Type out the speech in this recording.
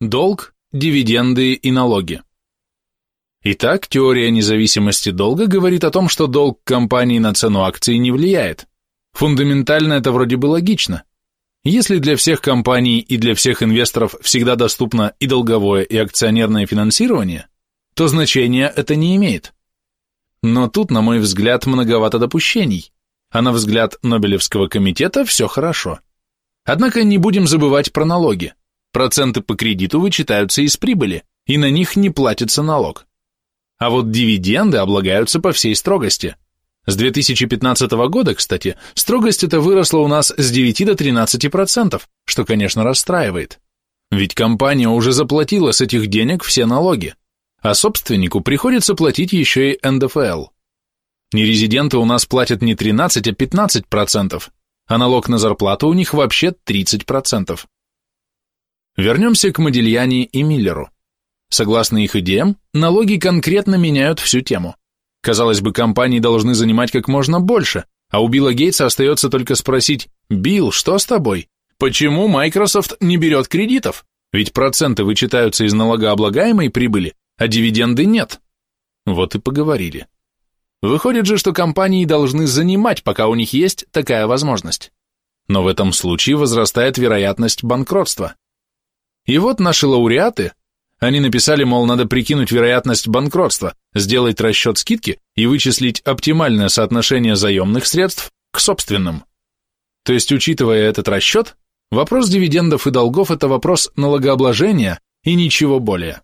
Долг, дивиденды и налоги. Итак, теория независимости долга говорит о том, что долг компании на цену акций не влияет. Фундаментально это вроде бы логично. Если для всех компаний и для всех инвесторов всегда доступно и долговое, и акционерное финансирование, то значения это не имеет. Но тут, на мой взгляд, многовато допущений, а на взгляд Нобелевского комитета все хорошо. Однако не будем забывать про налоги. Проценты по кредиту вычитаются из прибыли, и на них не платится налог. А вот дивиденды облагаются по всей строгости. С 2015 года, кстати, строгость эта выросла у нас с 9 до 13%, что, конечно, расстраивает. Ведь компания уже заплатила с этих денег все налоги, а собственнику приходится платить еще и НДФЛ. Нерезиденты у нас платят не 13, а 15%, а налог на зарплату у них вообще 30%. Вернемся к Модильяни и Миллеру. Согласно их идеям, налоги конкретно меняют всю тему. Казалось бы, компании должны занимать как можно больше, а у Билла Гейтса остается только спросить «Билл, что с тобой? Почему Microsoft не берет кредитов? Ведь проценты вычитаются из налогооблагаемой прибыли, а дивиденды нет». Вот и поговорили. Выходит же, что компании должны занимать, пока у них есть такая возможность. Но в этом случае возрастает вероятность банкротства. И вот наши лауреаты они написали, мол, надо прикинуть вероятность банкротства, сделать расчет скидки и вычислить оптимальное соотношение заемных средств к собственным. То есть, учитывая этот расчет, вопрос дивидендов и долгов – это вопрос налогообложения и ничего более.